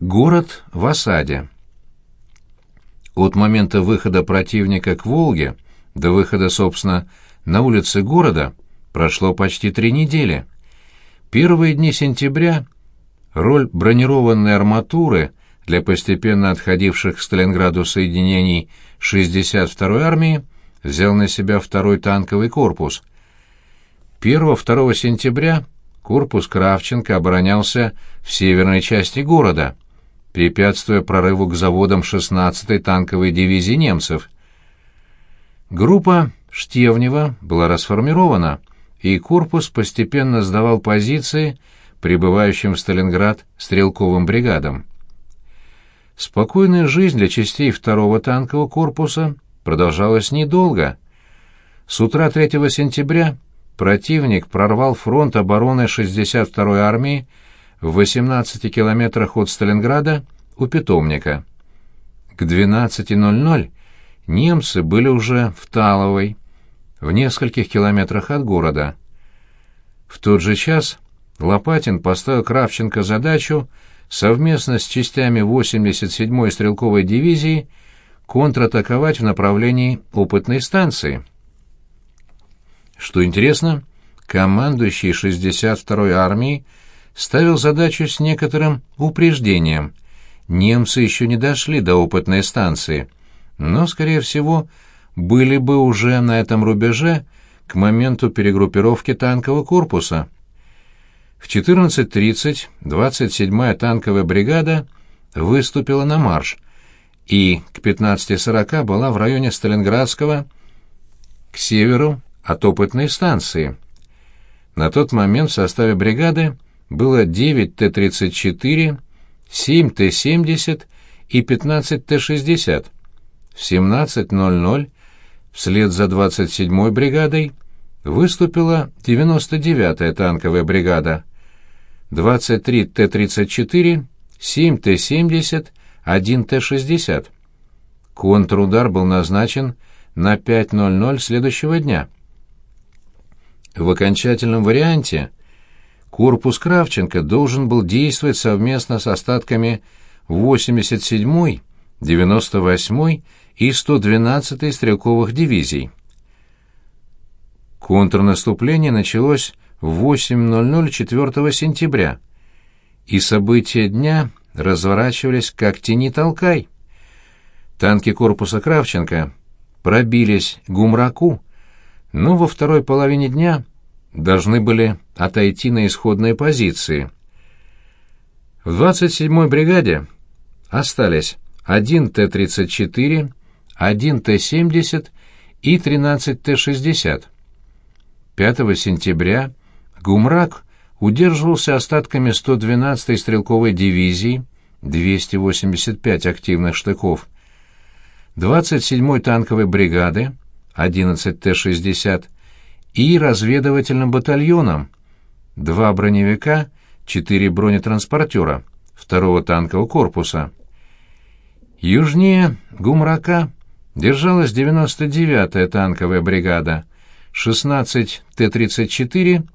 Город в осаде. От момента выхода противника к Волге до выхода, собственно, на улицы города прошло почти три недели. Первые дни сентября роль бронированной арматуры для постепенно отходивших к Сталинграду соединений 62-й армии взял на себя второй танковый корпус. 1-2 сентября корпус Кравченко оборонялся в северной части города – препятствуя прорыву к заводам 16-й танковой дивизии немцев. Группа Штевнева была расформирована, и корпус постепенно сдавал позиции прибывающим в Сталинград стрелковым бригадам. Спокойная жизнь для частей второго танкового корпуса продолжалась недолго. С утра 3 сентября противник прорвал фронт обороны 62-й армии в 18 километрах от Сталинграда у питомника. К 12.00 немцы были уже в Таловой, в нескольких километрах от города. В тот же час Лопатин поставил Кравченко задачу совместно с частями 87-й стрелковой дивизии контратаковать в направлении опытной станции. Что интересно, командующий 62-й армией ставил задачу с некоторым упреждением. Немцы еще не дошли до опытной станции, но, скорее всего, были бы уже на этом рубеже к моменту перегруппировки танкового корпуса. В 14.30 27-я танковая бригада выступила на марш и к 15.40 была в районе Сталинградского к северу от опытной станции. На тот момент в составе бригады было 9 Т-34, 7 Т-70 и 15 Т-60. В 17.00 вслед за 27-й бригадой выступила 99-я танковая бригада. 23 Т-34, 7 Т-70, 1 Т-60. Контрудар был назначен на 5.00 следующего дня. В окончательном варианте корпус Кравченко должен был действовать совместно с остатками 87-й, 98-й и 112-й стрелковых дивизий. Контрнаступление началось в 8.00 4 сентября, и события дня разворачивались как тени толкай. Танки корпуса Кравченко пробились к Гумраку, но во второй половине дня должны были отойти на исходные позиции. В 27-й бригаде остались 1 Т-34, 1 Т-70 и 13 Т-60. 5 сентября Гумрак удерживался остатками 112-й стрелковой дивизии, 285 активных штыков, 27-й танковой бригады, 11 Т-60 и разведывательным батальоном, два броневика, четыре бронетранспортера второго танкового корпуса. Южнее Гумрака держалась 99-я танковая бригада, 16 Т-34,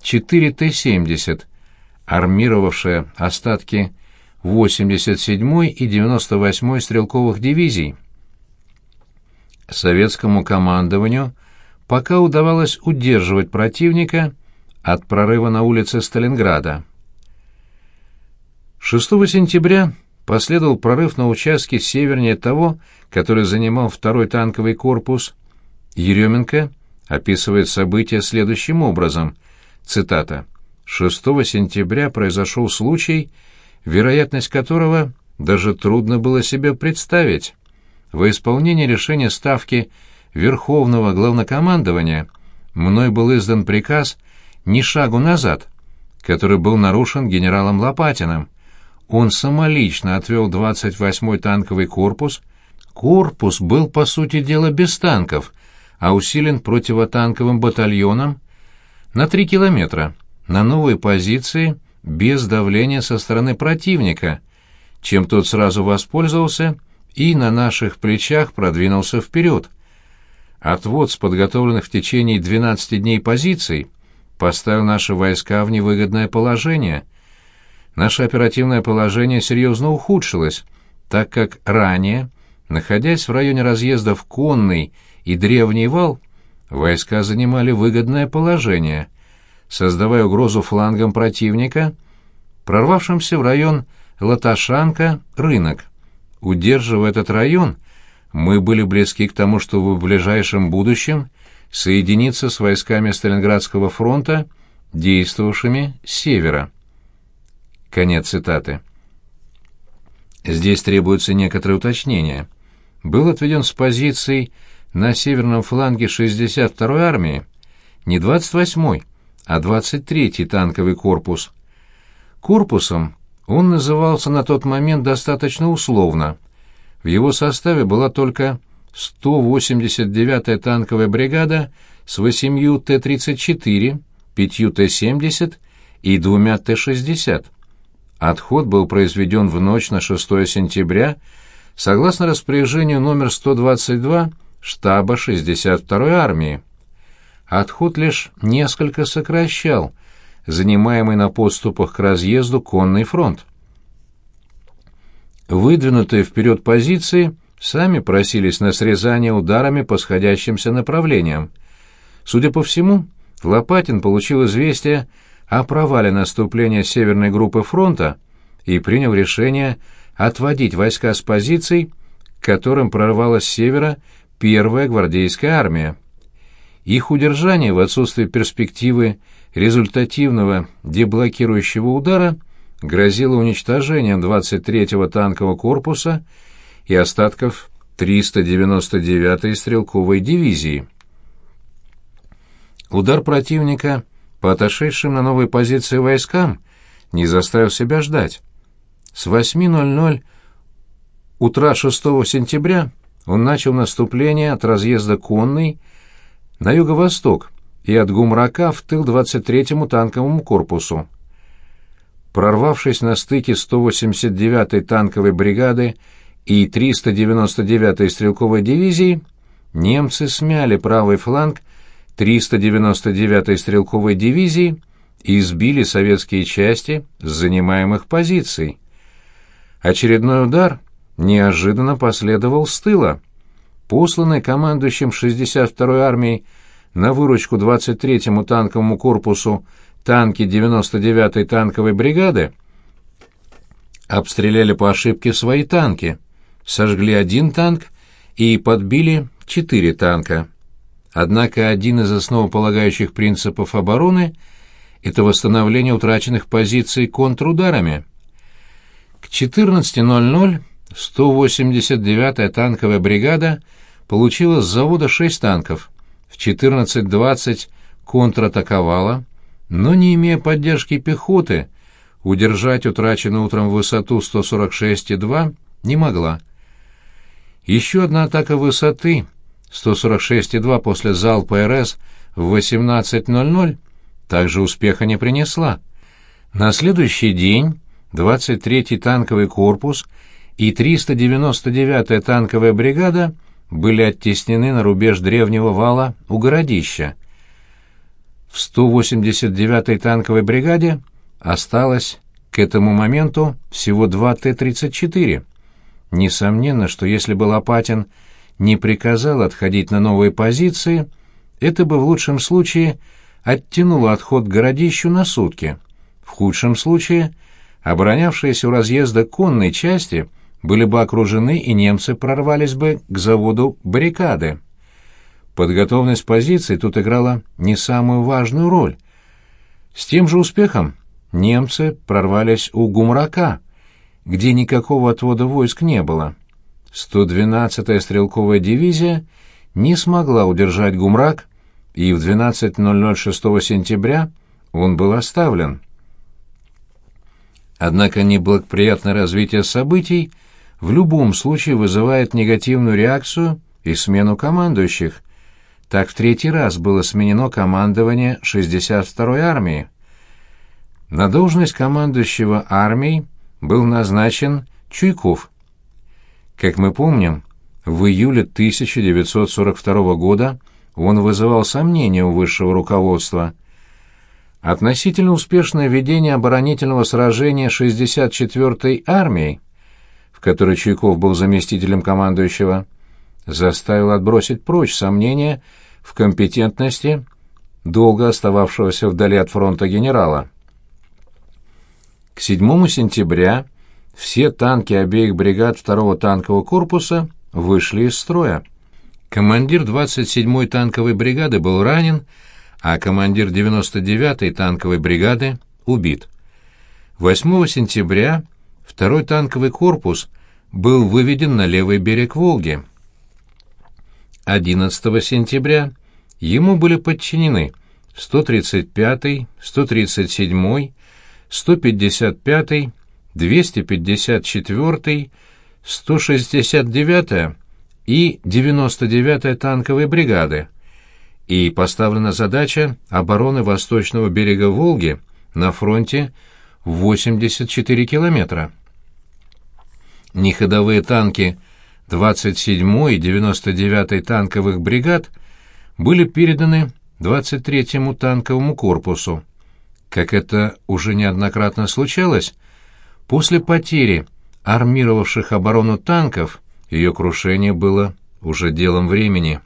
4 Т-70, армировавшая остатки 87-й и 98-й стрелковых дивизий. Советскому командованию – пока удавалось удерживать противника от прорыва на улице Сталинграда. 6 сентября последовал прорыв на участке севернее того, который занимал второй танковый корпус. Еременко описывает события следующим образом. Цитата. «6 сентября произошел случай, вероятность которого даже трудно было себе представить. Во исполнение решения Ставки Верховного Главнокомандования мной был издан приказ «Ни шагу назад», который был нарушен генералом Лопатиным. Он самолично отвел 28-й танковый корпус. Корпус был, по сути дела, без танков, а усилен противотанковым батальоном на 3 километра, на новые позиции, без давления со стороны противника, чем тот сразу воспользовался и на наших плечах продвинулся вперед. Отвод с подготовленных в течение 12 дней позиций поставил наши войска в невыгодное положение. наше оперативное положение серьезно ухудшилось, так как ранее, находясь в районе разъездов Конный и Древний Вал, войска занимали выгодное положение, создавая угрозу флангам противника, прорвавшимся в район Латашанка, рынок. Удерживая этот район, мы были близки к тому, чтобы в ближайшем будущем соединиться с войсками Сталинградского фронта, действовавшими с севера. Конец цитаты. Здесь требуется некоторое уточнение. Был отведен с позиций на северном фланге 62-й армии не 28-й, а 23-й танковый корпус. Корпусом он назывался на тот момент достаточно условно. В его составе была только 189-я танковая бригада с 8 Т-34, 5 Т-70 и двумя Т-60. Отход был произведен в ночь на 6 сентября согласно распоряжению номер 122 штаба 62-й армии. Отход лишь несколько сокращал занимаемый на подступах к разъезду конный фронт. Выдвинутые вперед позиции сами просились на срезание ударами по сходящимся направлениям. Судя по всему, Лопатин получил известие о провале наступления северной группы фронта и принял решение отводить войска с позиций, к которым прорвалась с севера первая гвардейская армия. Их удержание в отсутствие перспективы результативного деблокирующего удара грозило уничтожением 23-го танкового корпуса и остатков 399-й стрелковой дивизии. Удар противника по отошедшим на новые позиции войскам не заставил себя ждать. С 8.00 утра 6 сентября он начал наступление от разъезда Конный на юго-восток и от Гумрака в тыл 23-му танковому корпусу. Прорвавшись на стыке 189-й танковой бригады и 399-й стрелковой дивизии, немцы смяли правый фланг 399-й стрелковой дивизии и сбили советские части с занимаемых позиций. Очередной удар неожиданно последовал с тыла. Посланный командующим 62-й армией на выручку 23-му танковому корпусу танки 99-й танковой бригады обстреляли по ошибке свои танки, сожгли один танк и подбили четыре танка. Однако один из основополагающих принципов обороны – это восстановление утраченных позиций контрударами. К 14.00 189-я танковая бригада получила с завода 6 танков, в 14.20 контратаковала, но, не имея поддержки пехоты, удержать утраченную утром высоту 146,2 не могла. Еще одна атака высоты 146,2 после залпа РС в 18.00 также успеха не принесла. На следующий день 23-й танковый корпус и 399-я танковая бригада были оттеснены на рубеж древнего вала у городища. В 189-й танковой бригаде осталось к этому моменту всего два Т-34. Несомненно, что если бы Лопатин не приказал отходить на новые позиции, это бы в лучшем случае оттянуло отход к городищу на сутки. В худшем случае оборонявшиеся у разъезда конной части были бы окружены и немцы прорвались бы к заводу баррикады. Подготовность позиций тут играла не самую важную роль. С тем же успехом немцы прорвались у Гумрака, где никакого отвода войск не было. 112-я стрелковая дивизия не смогла удержать Гумрак, и в 12.00 6 сентября он был оставлен. Однако неблагоприятное развитие событий в любом случае вызывает негативную реакцию и смену командующих. Так в третий раз было сменено командование 62-й армии. На должность командующего армией был назначен Чуйков – как мы помним, в июле 1942 года он вызывал сомнения у высшего руководства. Относительно успешное ведение оборонительного сражения 64-й армией, в которой Чуйков был заместителем командующего, заставило отбросить прочь сомнения в компетентности долго остававшегося вдали от фронта генерала. К 7 сентября все танки обеих бригад 2-го танкового корпуса вышли из строя. Командир 27-й танковой бригады был ранен, а командир 99-й танковой бригады убит. 8 сентября второй танковый корпус был выведен на левый берег Волги. 11 сентября ему были подчинены 135-й, 137-й, 155-й, 254-й, 169-я и 99-я танковые бригады, и поставлена задача обороны восточного берега Волги на фронте 84 километра. Неходовые танки 27-й и 99-й танковых бригад были переданы 23-му танковому корпусу. Как это уже неоднократно случалось, после потери армировавших оборону танков ее крушение было уже делом времени.